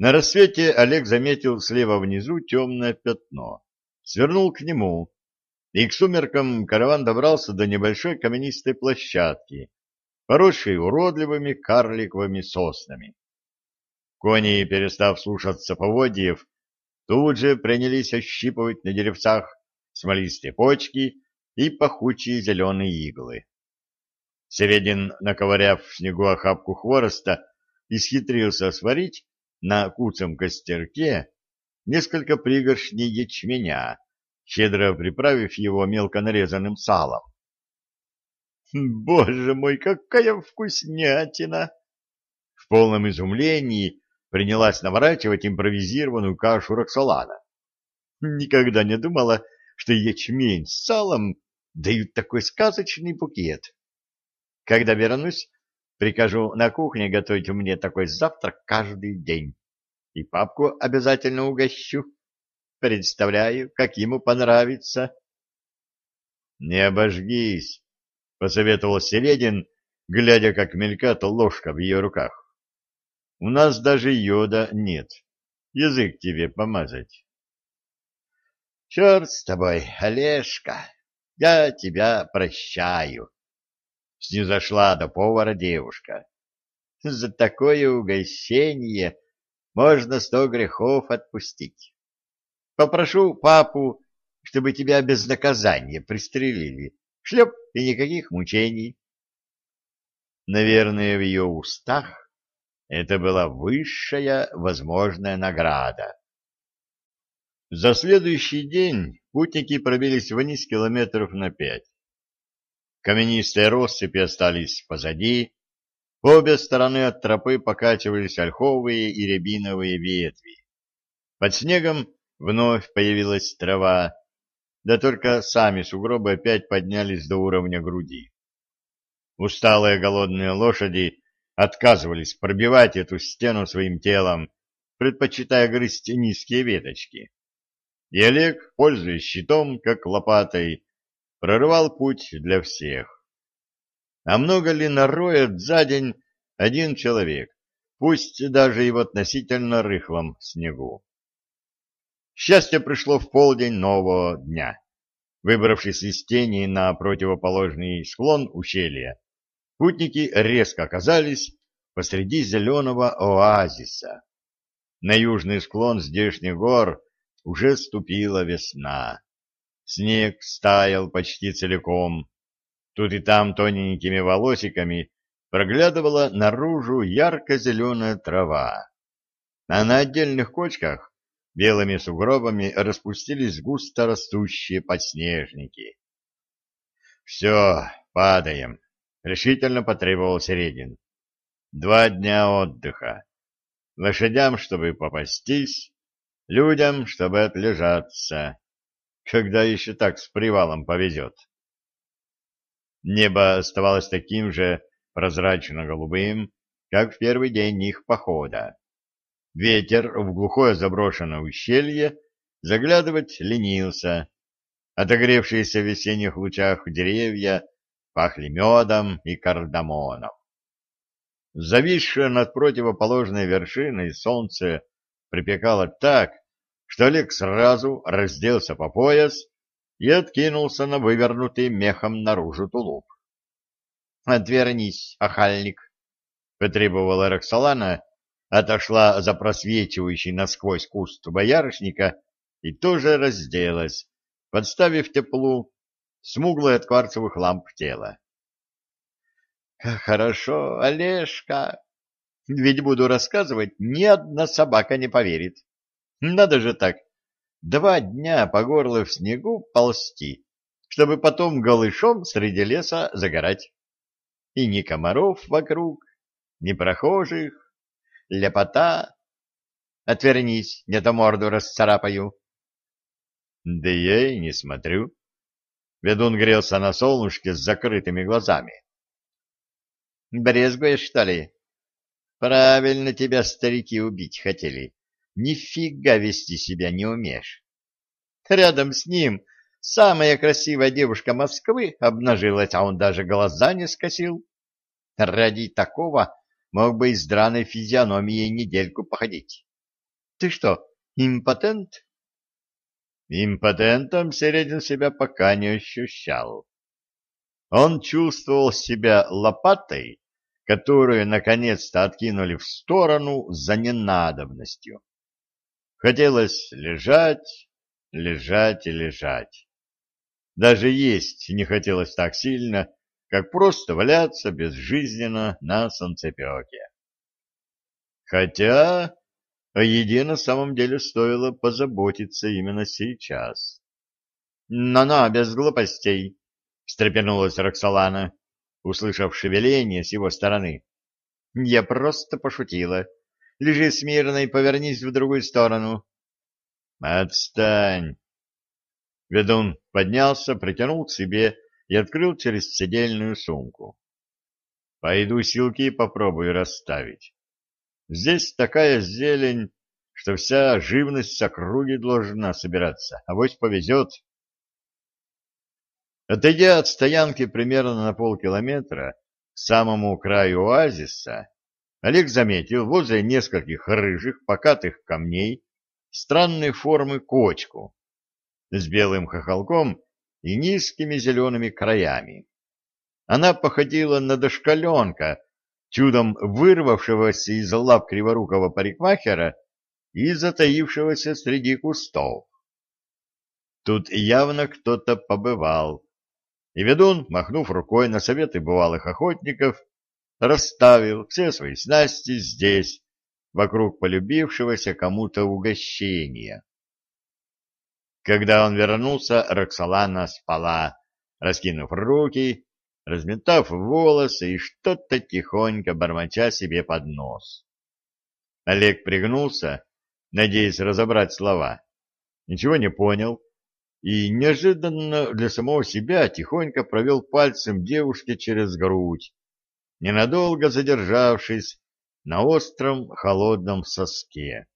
На рассвете Олег заметил слева внизу темное пятно. Свернул к нему, и к сумеркам караван добрался до небольшой каменистой площадки, поросшей уродливыми карликовыми соснами. Кони, перестав слушаться поводьев, тут же принялись ощипывать на деревцах смолистые почки и пахучие зеленые иглы. Середин, наковыряв в снегу охапку хвороста, исхитрился сварить на куцем костерке несколько пригоршней ячменя, щедро приправив его мелко нарезанным салом. «Боже мой, какая вкуснятина!» В полном изумлении принялась наворачивать импровизированную кашу Роксолана. Никогда не думала, что ячмень с салом дают такой сказочный букет. Когда вернусь, прикажу на кухне готовить мне такой завтрак каждый день. И папку обязательно угощу. Представляю, как ему понравится. — Не обожгись, — посоветовал Середин, глядя, как мелькает ложка в ее руках. — У нас даже йода нет. Язык тебе помазать. — Черт с тобой, Олежка, я тебя прощаю. Снизошла до повара девушка. За такое угощение можно сто грехов отпустить. Попрошу папу, чтобы тебя без наказания пристрелили. Шлеп и никаких мучений. Наверное, в ее устах это была высшая возможная награда. За следующий день путники пробились вниз километров на пять. Каменистые россыпи остались позади, по обе стороны от тропы покачивались ольховые и рябиновые ветви. Под снегом вновь появилась трава, да только сами сугробы опять поднялись до уровня груди. Усталые голодные лошади отказывались пробивать эту стену своим телом, предпочитая грызть низкие веточки. И Олег, пользуясь щитом, как лопатой, прорывал путь для всех. А много ли нароет за день один человек, пусть даже и в относительно рыхлом снегу? Счастье пришло в полдень нового дня. Выбравшись из тени на противоположный склон ущелья, путники резко оказались посреди зеленого оазиса. На южный склон здешних гор уже ступила весна. Снег стаял почти целиком. Тут и там тоненькими волосиками проглядывала наружу ярко-зеленая трава. А на отдельных кочках белыми сугробами распустились густо растущие подснежники. «Все, падаем», — решительно потребовал Середин. «Два дня отдыха. Лошадям, чтобы попастись, людям, чтобы отлежаться. Когда еще так с привалом повезет?» Небо оставалось таким же прозрачно-голубым, как в первый день их похода. Ветер в глухое заброшенное ущелье заглядывать ленился. Отогревшиеся в весенних лучах деревья пахли медом и кардамоном. Зависшее над противоположной вершиной солнце припекало так, что Олег сразу разделся по пояс и откинулся на вывернутый мехом наружу тулуп. — Отвернись, охальник! — потребовала Роксолана, отошла за просвечивающий насквозь куст боярышника и тоже разделась, подставив теплу смуглое от кварцевых ламп тело. — Хорошо, Олежка, ведь буду рассказывать, ни одна собака не поверит. Надо же так, два дня по горло в снегу ползти, чтобы потом голышом среди леса загорать. И ни комаров вокруг, ни прохожих, Лепота. Отвернись, не то морду расцарапаю. Да я и не смотрю. Ведун грелся на солнышке с закрытыми глазами. Брезгуешь, что ли? Правильно тебя старики убить хотели. Нифига вести себя не умеешь. Рядом с ним самая красивая девушка Москвы обнажилась, а он даже глаза не скосил. Ради такого мог бы и с драной физиономией недельку походить. Ты что, импотент? Импотентом Середин себя пока не ощущал. Он чувствовал себя лопатой, которую наконец-то откинули в сторону за ненадобностью. Хотелось лежать, лежать и лежать. Даже есть не хотелось так сильно, как просто валяться безжизненно на солнцепеке. Хотя о еде на самом деле стоило позаботиться именно сейчас. «На-на, без глупостей!» — встрепенулась Роксолана, услышав шевеление с его стороны. «Я просто пошутила. Лежи смирно и повернись в другую сторону». «Отстань!» Ведун поднялся, притянул к себе и открыл через седельную сумку. «Пойду силки попробую расставить». Здесь такая зелень, что вся живность с округи должна собираться, а вось повезет. Отойдя от стоянки примерно на полкилометра к самому краю оазиса, Олег заметил возле нескольких рыжих покатых камней странной формы кочку с белым хохолком и низкими зелеными краями. Она походила на дошкаленка, чудом вырвавшегося из лап криворукого парикмахера и затаившегося среди кустов. Тут явно кто-то побывал, и ведун, махнув рукой на советы бывалых охотников, расставил все свои снасти здесь, вокруг полюбившегося кому-то угощения. Когда он вернулся, Роксолана спала, раскинув руки разметав волосы и что-то тихонько бормоча себе под нос. Олег пригнулся, надеясь разобрать слова. Ничего не понял и неожиданно для самого себя тихонько провел пальцем девушке через грудь, ненадолго задержавшись на остром холодном соске.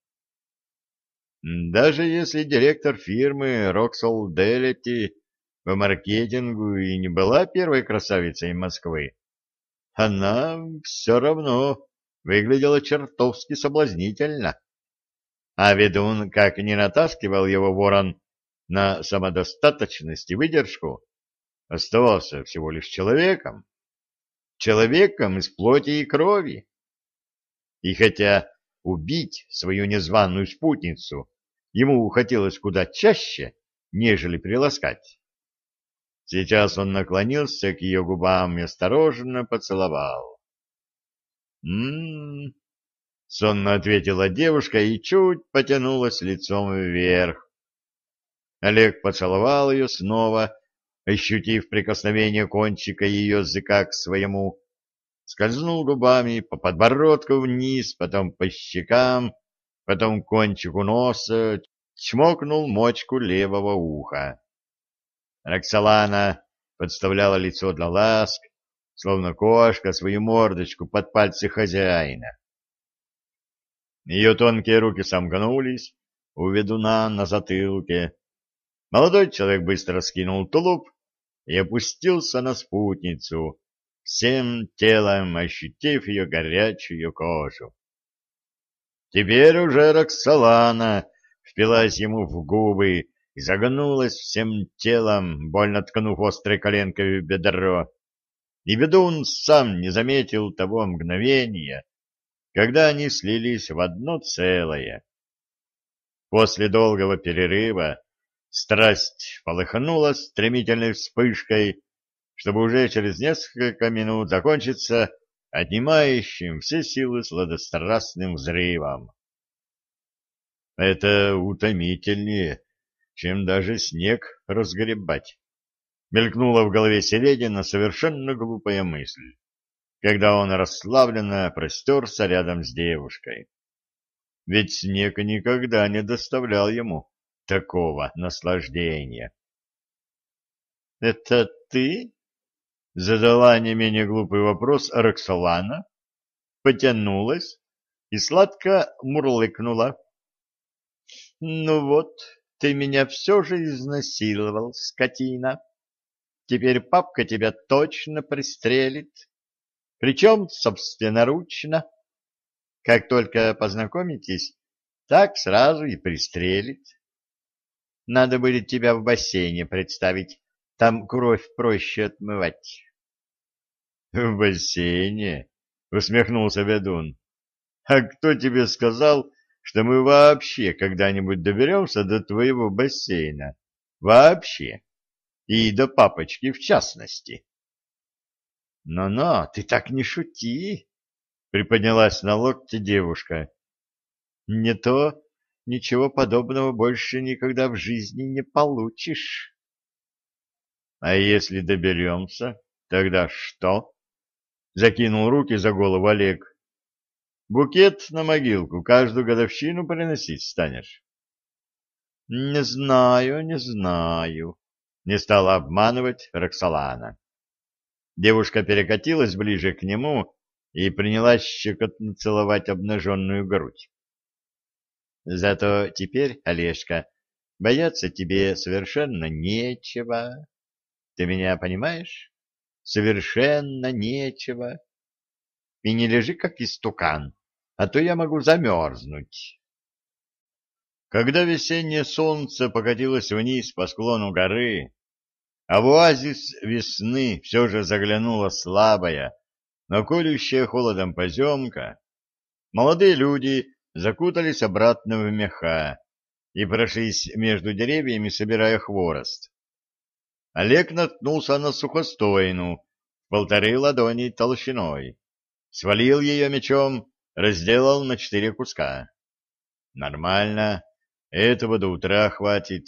Даже если директор фирмы Роксол Делети по маркетингу и не была первой красавицей Москвы, она все равно выглядела чертовски соблазнительно. А ведун, как не натаскивал его ворон на самодостаточность и выдержку, оставался всего лишь человеком. Человеком из плоти и крови. И хотя убить свою незваную спутницу ему хотелось куда чаще, нежели приласкать, Сейчас он наклонился к ее губам и осторожно поцеловал. «М-м-м», сонно ответила девушка и чуть потянулась лицом вверх. Олег поцеловал ее снова, ощутив прикосновение кончика ее языка к своему, скользнул губами по подбородку вниз, потом по щекам, потом кончику носа, чмокнул мочку левого уха. Роксолана подставляла лицо для ласк, словно кошка свою мордочку под пальцы хозяина. Ее тонкие руки сомкнулись у ведуна на затылке. Молодой человек быстро скинул тулуп и опустился на спутницу, всем телом ощутив ее горячую кожу. Теперь уже Роксолана впилась ему в губы, и загнулась всем телом, больно ткнув острой коленкой в бедро. И ведун сам не заметил того мгновения, когда они слились в одно целое. После долгого перерыва страсть полыхнула стремительной вспышкой, чтобы уже через несколько минут закончиться отнимающим все силы сладострастным взрывом. Это утомительнее, чем даже снег разгребать. Мелькнула в голове Середина совершенно глупая мысль, когда он расслабленно простерся рядом с девушкой. Ведь снег никогда не доставлял ему такого наслаждения. — Это ты? — задала не менее глупый вопрос Роксолана, потянулась и сладко мурлыкнула. — Ну вот, ты меня все же изнасиловал, скотина. Теперь папка тебя точно пристрелит. Причем собственноручно. Как только познакомитесь, так сразу и пристрелит. Надо будет тебя в бассейне представить, там кровь проще отмывать. — В бассейне? — усмехнулся ведун. — А кто тебе сказал, что мы вообще когда-нибудь доберемся до твоего бассейна? Вообще. И до папочки в частности. Но, но ты так не шути, — приподнялась на локте девушка. — Не то ничего подобного больше никогда в жизни не получишь. — А если доберемся, тогда что? Закинул руки за голову Олег. Букет на могилку каждую годовщину приносить станешь. Не знаю, не знаю, не стала обманывать Роксолана. Девушка перекатилась ближе к нему и принялась щекотно целовать обнаженную грудь. Зато теперь, Олежка, бояться тебе совершенно нечего. Ты меня понимаешь? совершенно нечего. И не лежи, как истукан, а то я могу замерзнуть. Когда весеннее солнце покатилось вниз по склону горы, а в оазис весны все же заглянула слабая, но колющая холодом поземка, молодые люди закутались обратно в меха и прошлись между деревьями, собирая хворост. Олег наткнулся на сухостойну полторы ладони толщиной, свалил ее мечом, разделал на четыре куска. Нормально, этого до утра хватит.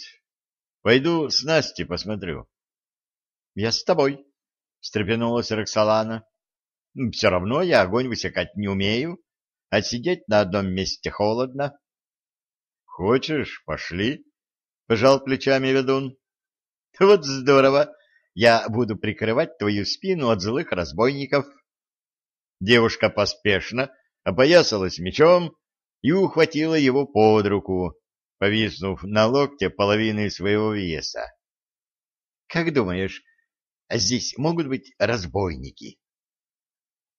Пойду с Настей посмотрю. — Я с тобой, — встрепенулась Роксолана. — Все равно я огонь высекать не умею, а сидеть на одном месте холодно. — Хочешь, пошли, — пожал плечами ведун. Вот здорово! Я буду прикрывать твою спину от злых разбойников. Девушка поспешно опоясалась мечом и ухватила его под руку, повиснув на локте половиной своего веса. — Как думаешь, а здесь могут быть разбойники? —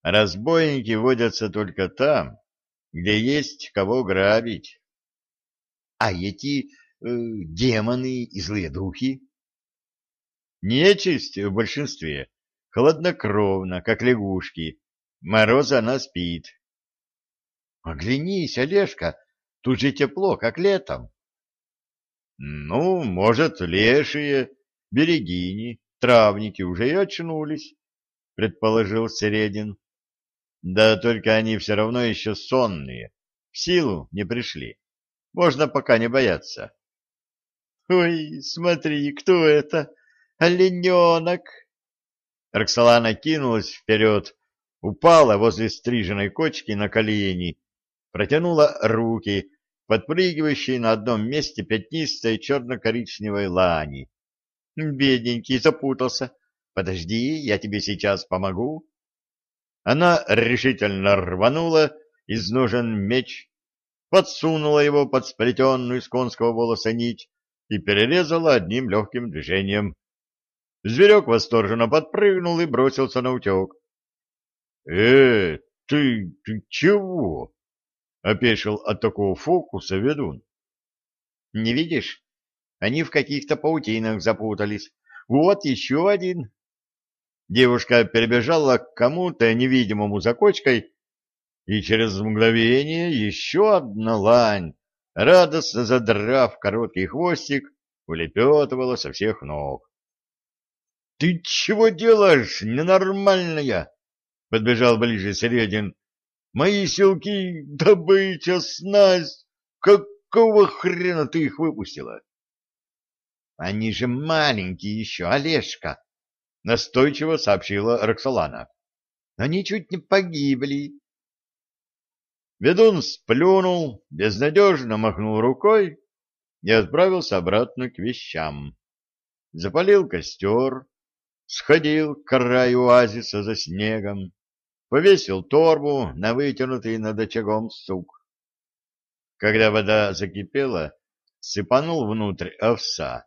Разбойники водятся только там, где есть кого грабить. — А эти э, демоны и злые духи? Нечисть в большинстве холоднокровна, как лягушки. Мороза она спит. Оглянись, Олежка, тут же тепло, как летом. Ну, может, лешие, берегини, травники уже и очнулись, предположил Середин. Да только они все равно еще сонные, в силу не пришли. Можно пока не бояться. Ой, смотри, кто это? Олененок! Роксолана кинулась вперед, упала возле стриженной кочки на колени, протянула руки, подпрыгивающие на одном месте пятнистой черно-коричневой лани. Бедненький запутался. Подожди, я тебе сейчас помогу. Она решительно рванула из ножен меч, подсунула его под сплетенную из конского волоса нить и перерезала одним легким движением. Зверек восторженно подпрыгнул и бросился на утек. — Э, ты, ты чего? — опешил от такого фокуса ведун. — Не видишь? Они в каких-то паутинах запутались. Вот еще один. Девушка перебежала к кому-то невидимому за кочкой, и через мгновение еще одна лань, радостно задрав короткий хвостик, улепетывала со всех ног. — Ты чего делаешь, ненормальная? — подбежал ближе Середин. — Мои силки, добыча, снасть. Какого хрена ты их выпустила? — Они же маленькие еще, Олежка, — настойчиво сообщила Роксолана. — Они чуть не погибли. Ведун сплюнул, безнадежно махнул рукой и отправился обратно к вещам. Запалил костер, сходил к краю оазиса за снегом, повесил торбу на вытянутый над очагом сук. Когда вода закипела, сыпанул внутрь овса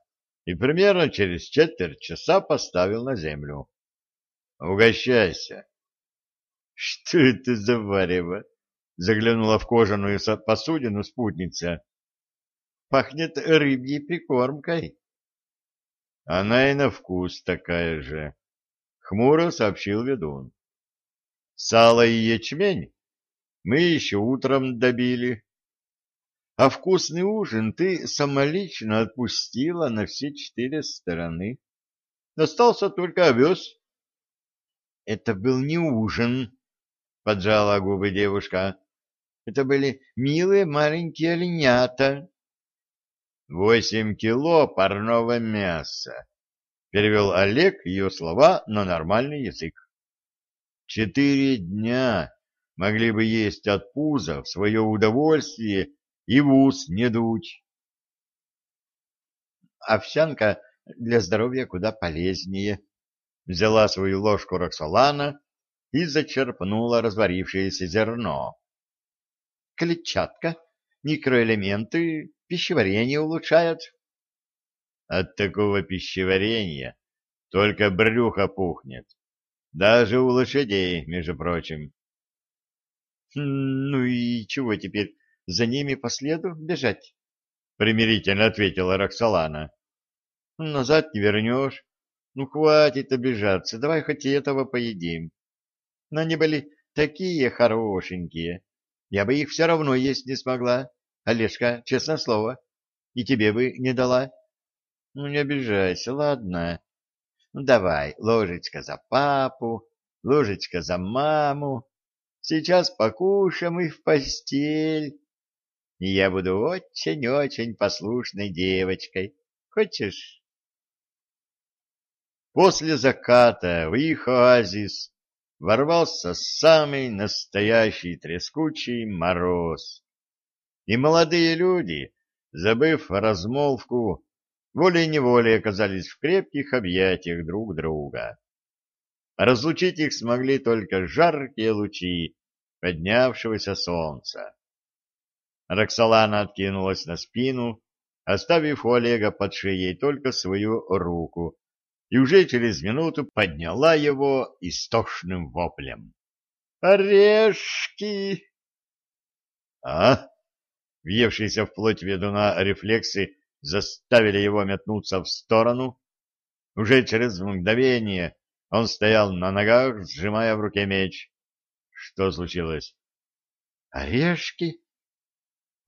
и примерно через четверть часа поставил на землю. — Угощайся. — Что это за варево? — заглянула в кожаную посудину спутница. Пахнет рыбьей прикормкой. Она и на вкус такая же, — хмуро сообщил ведун. Сало и ячмень мы еще утром добили. А вкусный ужин ты самолично отпустила на все четыре стороны. Остался только овес. — Это был не ужин, — поджала губы девушка. — Это были милые маленькие оленята. — Восемь кило парного мяса, — перевел Олег ее слова на нормальный язык. — Четыре дня могли бы есть от пуза в свое удовольствие и в ус не дуть. Овсянка для здоровья куда полезнее. Взяла свою ложку Роксолана и зачерпнула разварившееся зерно. Клетчатка, микроэлементы, пищеварение улучшают. От такого пищеварения только брюхо пухнет. Даже у лошадей, между прочим. «Ну и чего теперь, за ними по следу бежать?» — примирительно ответила Роксолана. «Назад не вернешь. Ну, хватит обижаться, давай хоть этого поедим. Но они были такие хорошенькие. Я бы их все равно есть не смогла. Олежка, честное слово, и тебе бы не дала. Ну, не обижайся, ладно. Ну, давай, ложечка за папу, ложечка за маму, Сейчас покушаем и в постель. И я буду очень-очень послушной девочкой. Хочешь? После заката в их оазис ворвался самый настоящий трескучий мороз. И молодые люди, забыв размолвку, волей-неволей оказались в крепких объятиях друг друга. Разлучить их смогли только жаркие лучи поднявшегося солнца. Роксолана откинулась на спину, оставив у Олега под шеей только свою руку, и уже через минуту подняла его истошным воплем. «Орешки!» «А?» Въевшиеся в плоть ведуна рефлексы заставили его метнуться в сторону. Уже через мгновение он стоял на ногах, сжимая в руке меч. Что случилось? Орешки?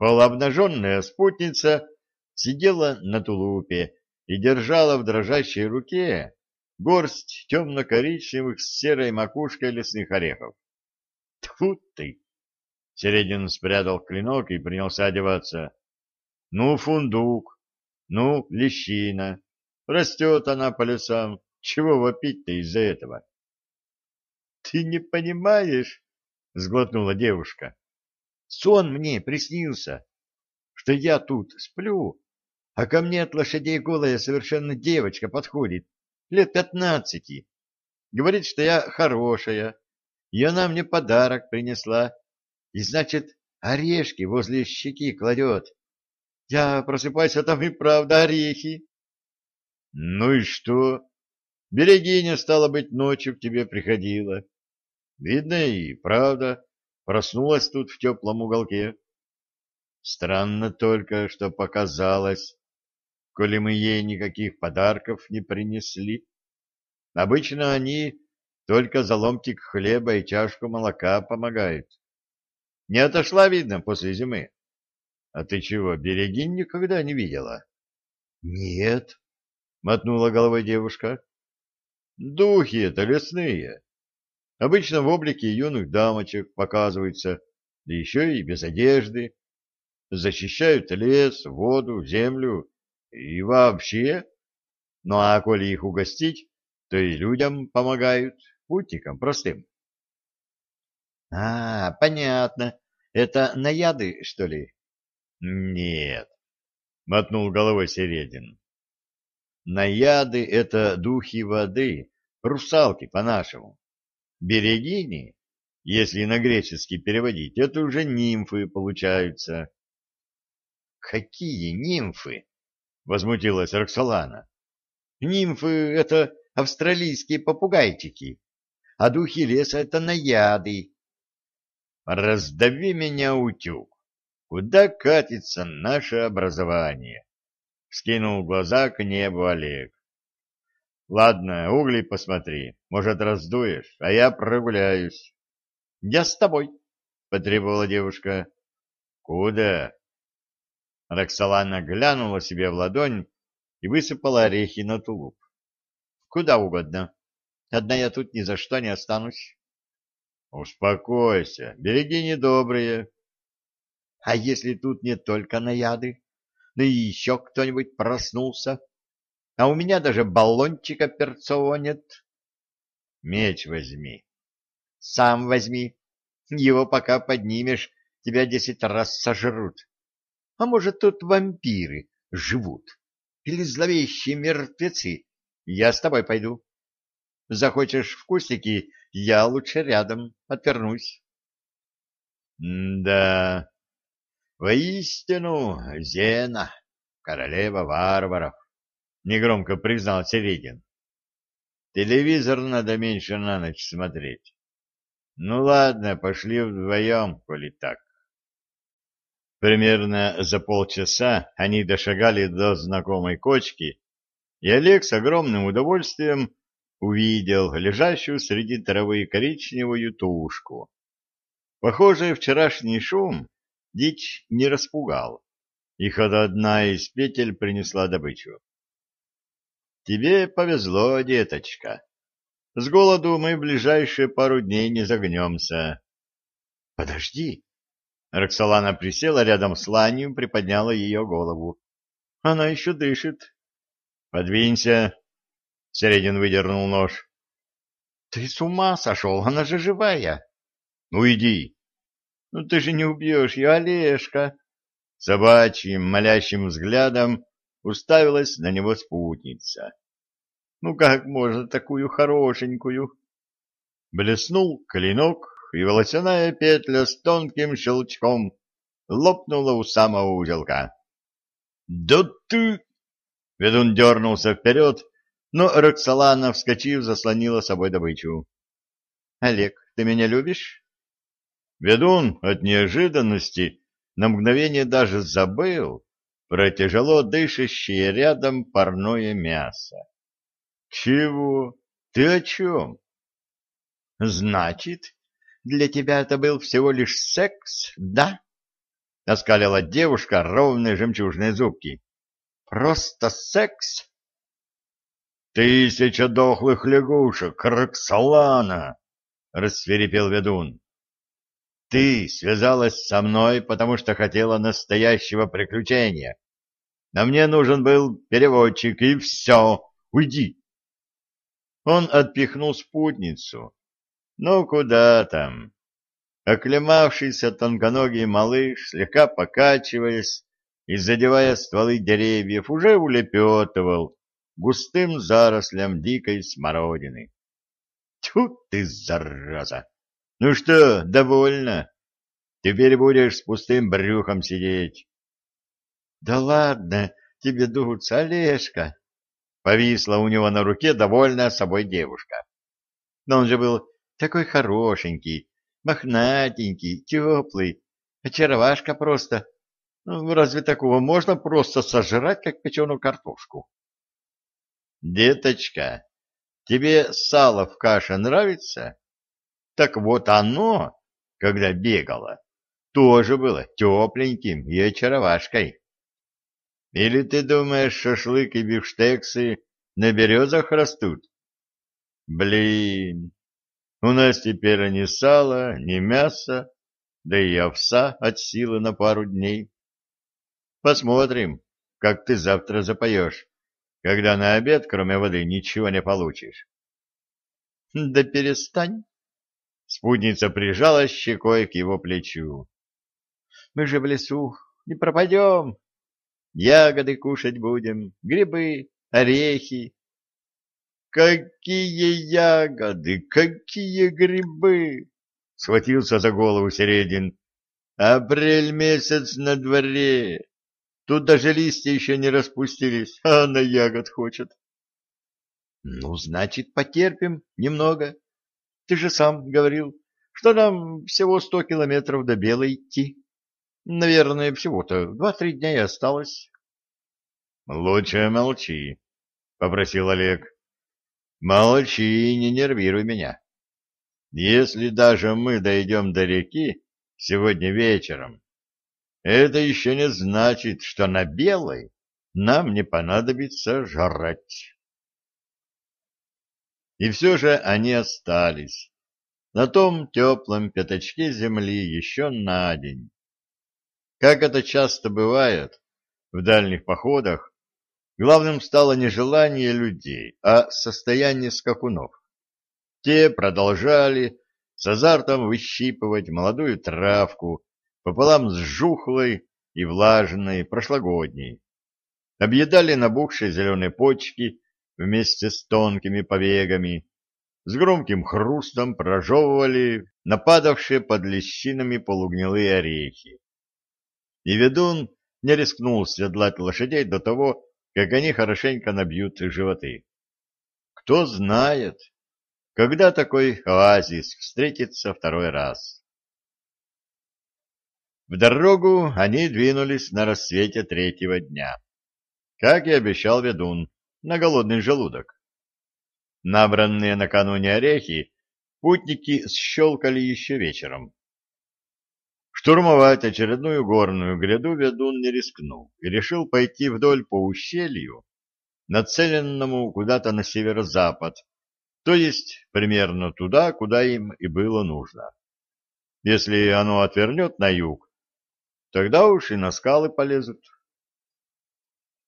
Полуобнаженная спутница сидела на тулупе и держала в дрожащей руке горсть темно-коричневых с серой макушкой лесных орехов. Тьфу ты! Середин спрятал клинок и принялся одеваться. Ну, фундук, ну, лещина. Растет она по лесам. Чего вопить-то из-за этого? — Ты не понимаешь, — сглотнула девушка. — Сон мне приснился, что я тут сплю, а ко мне от лошадей голая совершенно девочка подходит, лет пятнадцати. Говорит, что я хорошая, и она мне подарок принесла, и, значит, орешки возле щеки кладет. Я просыпаюсь, а там и правда орехи. — Ну и что? Берегиня, стало быть, ночью к тебе приходила. Видно и правда, проснулась тут в теплом уголке. Странно только, что показалось, коли мы ей никаких подарков не принесли. Обычно они только за ломтик хлеба и чашку молока помогают. Не отошла, видно, после зимы. А ты чего, берегинь никогда не видела? — Нет, — мотнула головой девушка. Духи это лесные. Обычно в облике юных дамочек показываются, да еще и без одежды. Защищают лес, воду, землю и вообще. Ну а коли их угостить, то и людям помогают, путникам простым. — А, понятно. Это наяды, что ли? — Нет, — мотнул головой Середин. Наяды — это духи воды, русалки по-нашему. Берегини, если на греческий переводить, это уже нимфы получаются. — Какие нимфы? — возмутилась Роксолана. — Нимфы — это австралийские попугайчики, а духи леса — это наяды. раздави меня утюг. Куда катится наше образование? Скинул глаза к небу Олег. Ладно, угли посмотри, может, раздуешь, а я прогуляюсь. Я с тобой, потребовала девушка. Куда? Роксолана глянула себе в ладонь и высыпала орехи на тулуп. Куда угодно. Одна я тут ни за что не останусь. Успокойся, береги недобрые. А если тут не только наяды, но и еще кто-нибудь проснулся? А у меня даже баллончика перцового нет. Меч возьми. Сам возьми. Его пока поднимешь, тебя десять раз сожрут. А может, тут вампиры живут? Или зловещие мертвецы? Я с тобой пойду. Захочешь в кустики, я лучше рядом отвернусь. — Да, воистину, Зена, королева варваров, — негромко признал Середин. — Телевизор надо меньше на ночь смотреть. Ну ладно, пошли вдвоем, коли так. Примерно за полчаса они дошагали до знакомой кочки, и Олег с огромным удовольствием увидел лежащую среди травы коричневую тушку. Похоже, вчерашний шум дичь не распугал, и хотя одна из петель принесла добычу. «Тебе повезло, деточка. С голоду мы в ближайшие пару дней не загнемся». «Подожди!» Роксолана присела рядом с Ланью, приподняла ее голову. «Она еще дышит». «Подвинься!» Середин выдернул нож. — Ты с ума сошел? Она же живая. — Ну иди. — Ну ты же не убьешь ее, Олежка. Собачьим, молящим взглядом уставилась на него спутница. — Ну как можно такую хорошенькую? Блеснул клинок, и волосяная петля с тонким щелчком лопнула у самого узелка. — Да ты... Ведун дернулся вперед, но Роксолана, вскочив, заслонила собой добычу. — Олег, ты меня любишь? Ведун от неожиданности на мгновение даже забыл про тяжело дышащее рядом парное мясо. — Чего? Ты о чем? — Значит, для тебя это был всего лишь секс, да? — оскалила девушка ровные жемчужные зубки. — Просто секс? «Тысяча дохлых лягушек, Роксолана!» — рассверепел ведун. «Ты связалась со мной, потому что хотела настоящего приключения. А мне нужен был переводчик, и все. Уйди!» Он отпихнул спутницу. «Ну, куда там?» Оклемавшийся тонконогий малыш, слегка покачиваясь и задевая стволы деревьев, уже улепетывал, густым зарослям дикой смородины. Тьфу ты, зараза! Ну что, довольно? Теперь будешь с пустым брюхом сидеть. Да ладно, тебе дуться, Олежка! Повисла у него на руке довольная собой девушка. Но он же был такой хорошенький, мохнатенький, теплый, очаровашка просто. Ну, разве такого можно просто сожрать, как печеную картошку? Деточка, тебе сало в каше нравится? Так вот оно, когда бегало, тоже было тепленьким и очаровашкой. Или ты думаешь, шашлык и бифштексы на березах растут? Блин, у нас теперь ни сало, ни мясо, да и овса от силы на пару дней. Посмотрим, как ты завтра запоешь когда на обед, кроме воды, ничего не получишь. — Да перестань! Спутница прижала щекой к его плечу. — Мы же в лесу, не пропадем. Ягоды кушать будем, грибы, орехи. — Какие ягоды, какие грибы! — схватился за голову Середин. — Апрель месяц на дворе. Тут даже листья еще не распустились, а она ягод хочет. Ну, значит, потерпим немного. Ты же сам говорил, что нам всего сто километров до Белой идти. Наверное, всего-то два-три дня и осталось. — Лучше молчи, — попросил Олег. — Молчи и не нервируй меня. Если даже мы дойдем до реки сегодня вечером, это еще не значит, что на Белой нам не понадобится жрать. И все же они остались на том теплом пятачке земли еще на день. Как это часто бывает в дальних походах, главным стало не желание людей, а состояние скакунов. Те продолжали с азартом выщипывать молодую травку пополам с жухлой и влажной прошлогодней. Объедали набухшие зеленые почки вместе с тонкими побегами, с громким хрустом прожевывали нападавшие под лещинами полугнилые орехи. И ведун не рискнул седлать лошадей до того, как они хорошенько набьют животы. Кто знает, когда такой оазис встретится второй раз. В дорогу они двинулись на рассвете третьего дня, как и обещал ведун, на голодный желудок. Набранные накануне орехи путники щелкали еще вечером. Штурмовать очередную горную гряду ведун не рискнул и решил пойти вдоль по ущелью, нацеленному куда-то на северо-запад, то есть примерно туда, куда им и было нужно. Если оно отвернет на юг, тогда уж и на скалы полезут.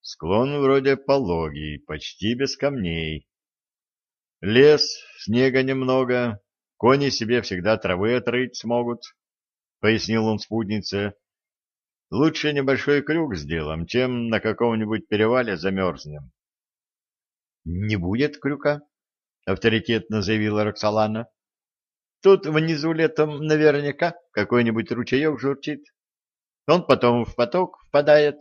Склон вроде пологий, почти без камней. Лес, снега немного, кони себе всегда травы отрыть смогут, — пояснил он спутнице. Лучше небольшой крюк сделаем, чем на каком-нибудь перевале замерзнем. — Не будет крюка, — авторитетно заявила Роксолана. — Тут внизу летом наверняка какой-нибудь ручеек журчит. Он потом в поток впадает.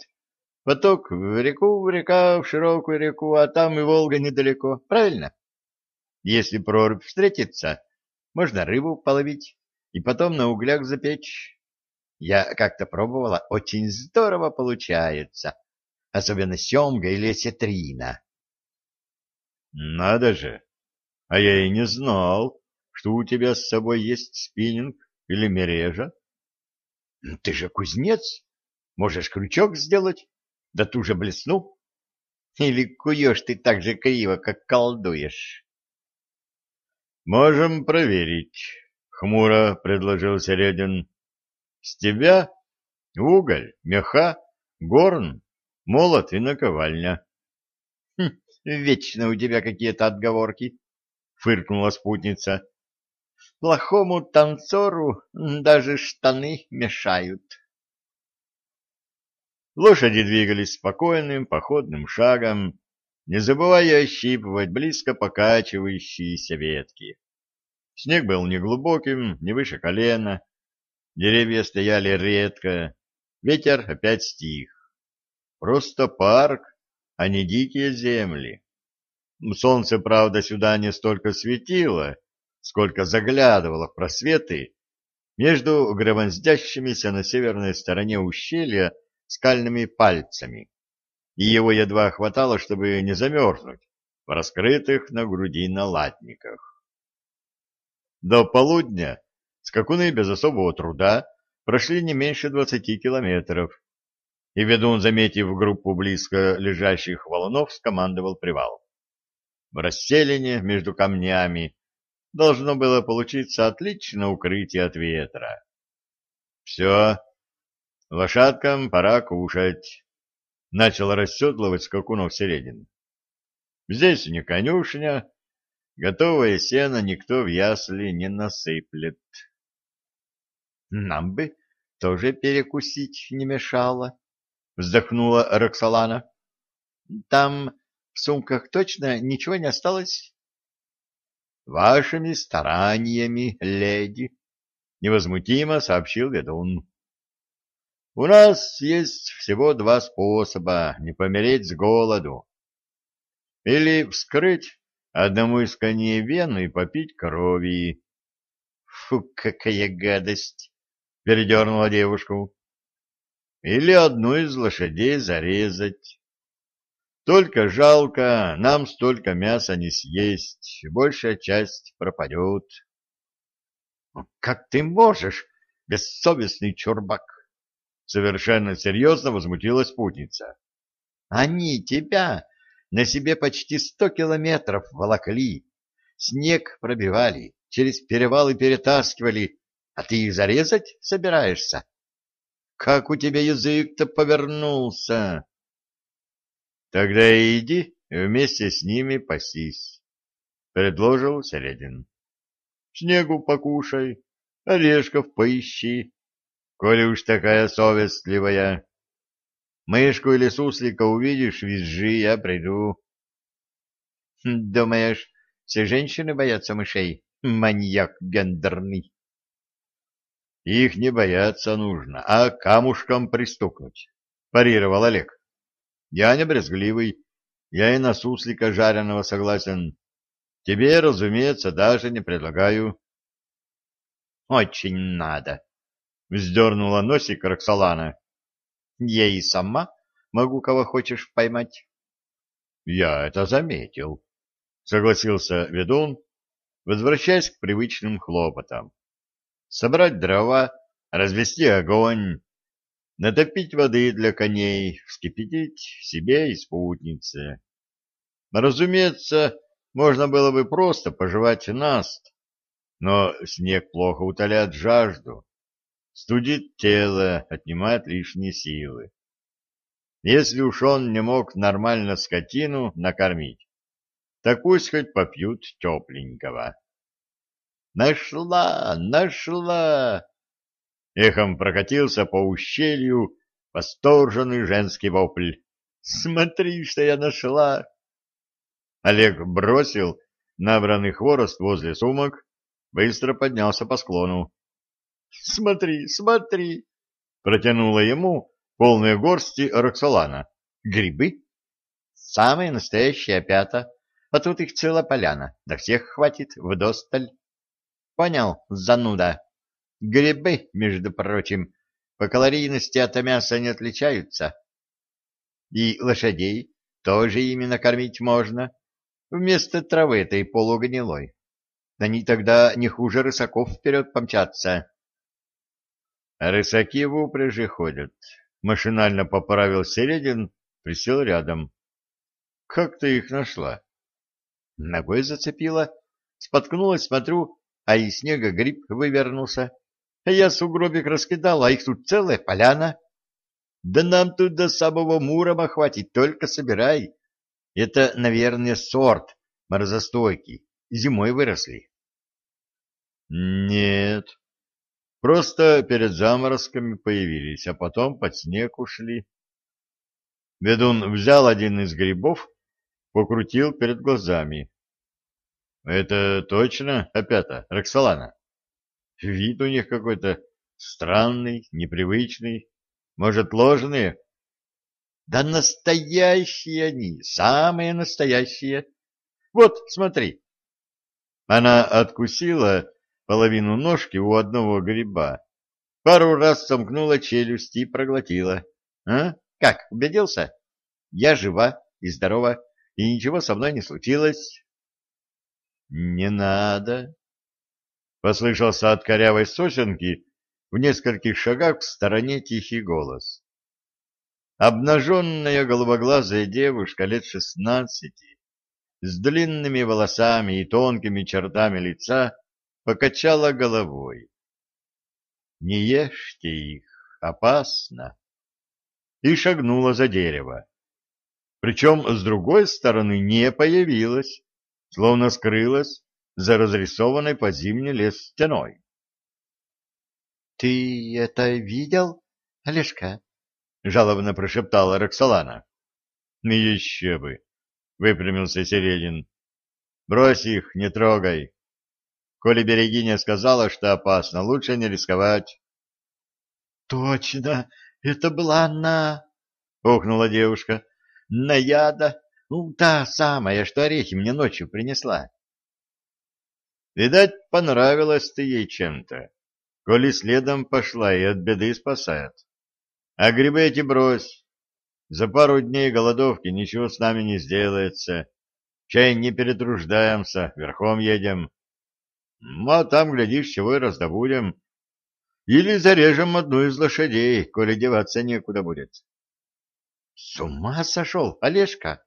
Поток в реку, река в широкую реку, а там и Волга недалеко. Правильно? — если прорубь встретится, можно рыбу половить и потом на углях запечь. Я как-то пробовала, очень здорово получается, особенно семга или осетрина. Надо же! А я и не знал, что у тебя с собой есть спиннинг или мережа. Ты же кузнец, можешь крючок сделать, да ту же блесну. Или куешь ты так же криво, как колдуешь. Можем проверить, хмуро предложил Середин. С тебя уголь, меха, горн, молот и наковальня. Хм, вечно у тебя какие-то отговорки, фыркнула спутница. Плохому танцору даже штаны мешают. Лошади двигались спокойным походным шагом, не забывая ощипывать близко покачивающиеся ветки. Снег был неглубоким, не выше колена, деревья стояли редко, ветер опять стих. Просто парк, а не дикие земли. Солнце, правда, сюда не столько светило, сколько заглядывало в просветы между громоздящимися на северной стороне ущелья скальными пальцами и его едва хватало, чтобы не замерзнуть в раскрытых на груди налатниках. До полудня скакуны без особого труда прошли не меньше двадцати километров, и ведун, заметив группу близко лежащих валунов, скомандовал привал. В расселине между камнями должно было получиться отличное укрытие от ветра. Все, лошадкам пора кушать начал расседлывать скакунов Середин. Здесь не конюшня, готовое сено никто в ясли не насыплет. Нам бы тоже перекусить не мешало, вздохнула Роксолана. Там в сумках точно ничего не осталось? Вашими стараниями, леди, невозмутимо сообщил ведун. У нас есть всего два способа не помереть с голоду. Или вскрыть одному из коней вену и попить крови. Фу, какая гадость! — передернула девушку. Или одну из лошадей зарезать. Только жалко, нам столько мяса не съесть, большая часть пропадет. — Как ты можешь, бессовестный чурбак? — совершенно серьезно возмутилась спутница. — Они тебя на себе почти сто километров волокли, снег пробивали, через перевалы перетаскивали, а ты их зарезать собираешься? Как у тебя язык-то повернулся? Тогда иди вместе с ними пасись, — предложил Середин. Снегу покушай, орешков поищи, коли уж такая совестливая. Мышку или суслика увидишь, визжи, я приду. Думаешь, все женщины боятся мышей? Маньяк гендерный. Их не бояться нужно, а камушком пристукнуть, парировал Олег. Я не брезгливый, я и на суслика жареного согласен. Тебе, разумеется, даже не предлагаю. Очень надо, вздернула носик Роксолана. Я и сама могу кого хочешь поймать. Я это заметил, согласился ведун, возвращаясь к привычным хлопотам. Собрать дрова, развести огонь, натопить воды для коней, вскипятить себе и спутнице. Разумеется, можно было бы просто пожевать наст, но снег плохо утоляет жажду, студит тело, отнимает лишние силы. Если уж он не мог нормально скотину накормить, так пусть хоть попьют тепленького. «Нашла! Нашла!» Эхом прокатился по ущелью восторженный женский вопль. «Смотри, что я нашла!» Олег бросил набранный хворост возле сумок, быстро поднялся по склону. «Смотри, смотри!» — протянула ему полные горсти Роксолана. «Грибы? Самые настоящие опята, а тут их целая поляна, да всех хватит вдосталь». «Понял, зануда?» Грибы, между прочим, по калорийности от мяса не отличаются. И лошадей тоже ими накормить можно, вместо травы этой полугнилой. Они тогда не хуже рысаков вперед помчатся. Рысаки в упряжи ходят. Машинально поправил Середин, присел рядом. Как ты их нашла? Ногой зацепила. Споткнулась, смотрю, а из снега гриб вывернулся. Я сугробик раскидал, а их тут целая поляна. Да нам тут до самого Мурома хватит, только собирай. Это, наверное, сорт морозостойкий. Зимой выросли. Нет. Просто перед заморозками появились, а потом под снег ушли. Ведун взял один из грибов, покрутил перед глазами. — Это точно опята, Роксолана? Вид у них какой-то странный, непривычный. Может, ложные? Да настоящие они, самые настоящие. Вот, смотри. Она откусила половину ножки у одного гриба, пару раз сомкнула челюсть и проглотила. А? Как, убедился? Я жива и здорова, и ничего со мной не случилось. Не надо, Послышался от корявой сосенки в нескольких шагах в стороне тихий голос. Обнаженная голубоглазая девушка лет шестнадцати, с длинными волосами и тонкими чертами лица, покачала головой. «Не ешьте их, опасно!» И шагнула за дерево. Причем с другой стороны не появилась, словно скрылась за разрисованной по зимний лес стеной. — Ты это видел, Олежка? — жалобно прошептала Роксолана. — Еще бы! — выпрямился Середин. — Брось их, не трогай. Коли Берегиня сказала, что опасно, лучше не рисковать. — Точно, это была она! — охнула девушка. — Наяда, ну, та самая, что орехи мне ночью принесла. Видать, понравилось ты ей чем-то, коли следом пошла и от беды спасает. А грибы эти брось. За пару дней голодовки ничего с нами не сделается. Чай не перетруждаемся, верхом едем. Ну, а там, глядишь, чего и раздобудем. Или зарежем одну из лошадей, коли деваться некуда будет. — С ума сошел, Олежка!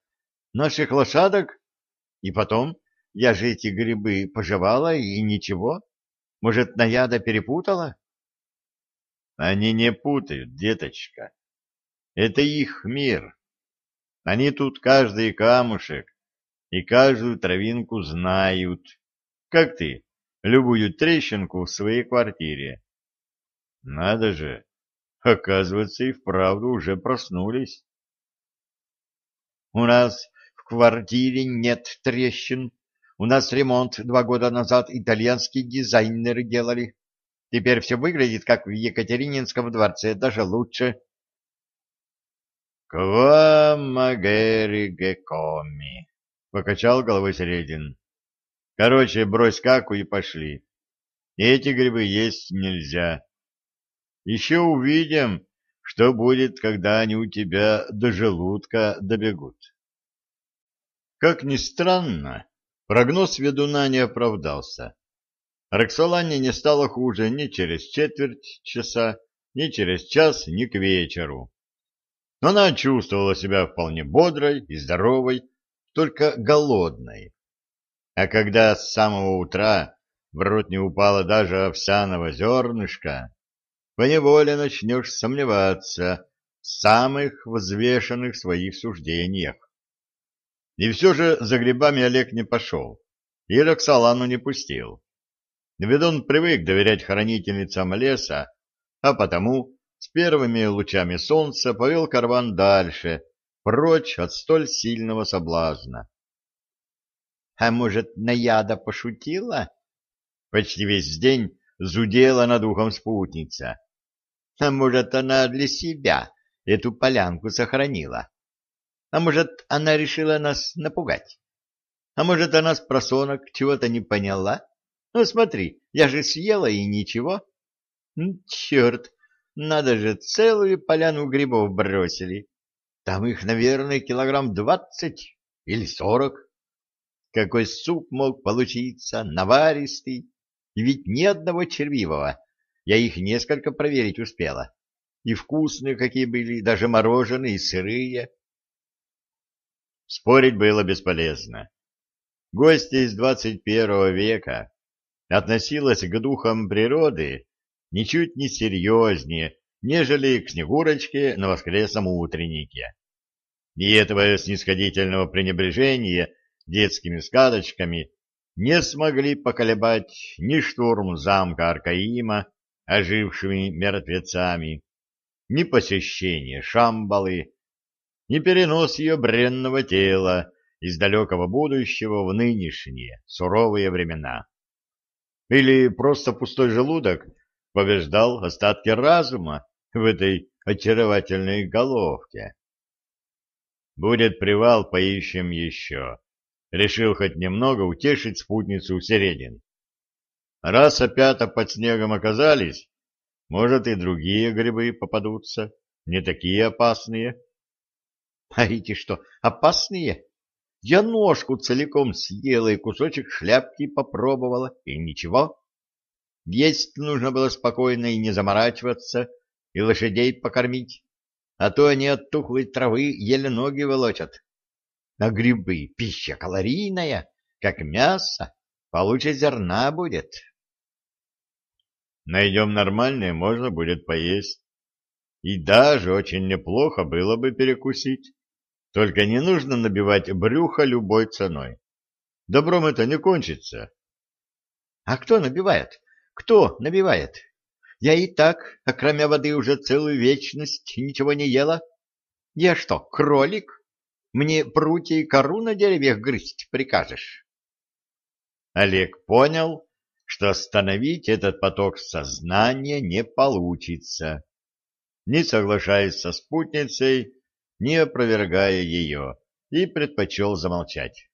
Наших лошадок? И потом, я же эти грибы пожевала и ничего. Может, наяда перепутала? Они не путают, деточка. Это их мир. Они тут каждый камушек и каждую травинку знают. Как ты, любую трещинку в своей квартире. Надо же, оказывается, и вправду уже проснулись. У нас в квартире нет трещин, у нас ремонт два года назад итальянские дизайнеры делали. Теперь все выглядит, как в Екатерининском дворце, даже лучше. — гекоми, — покачал головой Середин. — Короче, брось каку и пошли. Эти грибы есть нельзя. Еще увидим, что будет, когда они у тебя до желудка добегут. Как ни странно, Прогноз ведуна не оправдался. Роксолане не стало хуже ни через четверть часа, ни через час, ни к вечеру. Но она чувствовала себя вполне бодрой и здоровой, только голодной. А когда с самого утра в рот не упало даже овсяного зернышка, поневоле начнешь сомневаться в самых взвешенных своих суждениях. И все же за грибами Олег не пошел, и Роксолану не пустил. Ведь он привык доверять хранительницам леса, а потому с первыми лучами солнца повел карван дальше, прочь от столь сильного соблазна. — А может, наяда пошутила? Почти весь день зудела над ухом спутница. — А может, она для себя эту полянку сохранила? А может, она решила нас напугать? А может, она с просонок чего-то не поняла? Ну, смотри, я же съела и ничего. Черт, надо же, целую поляну грибов бросили. Там их, наверное, килограмм двадцать или сорок. Какой суп мог получиться, наваристый, и ведь ни одного червивого. Я их несколько проверить успела. И вкусные какие были, даже мороженые и сырые. Спорить было бесполезно. Гостья из 21 века относилась к духам природы ничуть не серьезнее, нежели к Снегурочке на воскресном утреннике. И этого снисходительного пренебрежения детскими сказочками не смогли поколебать ни штурм замка Аркаима ожившими мертвецами, ни посещение Шамбалы, ни перенос ее бренного тела из далекого будущего в нынешние суровые времена. Или просто пустой желудок побеждал остатки разума в этой очаровательной головке. Будет привал, поищем еще. Решил хоть немного утешить спутницу Середин. Раз опята под снегом оказались, может и другие грибы попадутся, не такие опасные. А эти что, опасные? Я ножку целиком съела и кусочек шляпки попробовала, и ничего. Есть нужно было спокойно и не заморачиваться, и лошадей покормить, а то они от тухлой травы еле ноги волочат. А грибы — пища калорийная, как мясо, получше зерна будет. Найдем нормальное, можно будет поесть. И даже очень неплохо было бы перекусить. Только не нужно набивать брюхо любой ценой. Добром это не кончится. А кто набивает? Кто набивает? Я и так, окромя воды, уже целую вечность ничего не ела. Я что, кролик? Мне прутья и кору на деревьях грызть прикажешь? Олег понял, что остановить этот поток сознания не получится. Не соглашаясь со спутницей, не опровергая ее, и предпочел замолчать.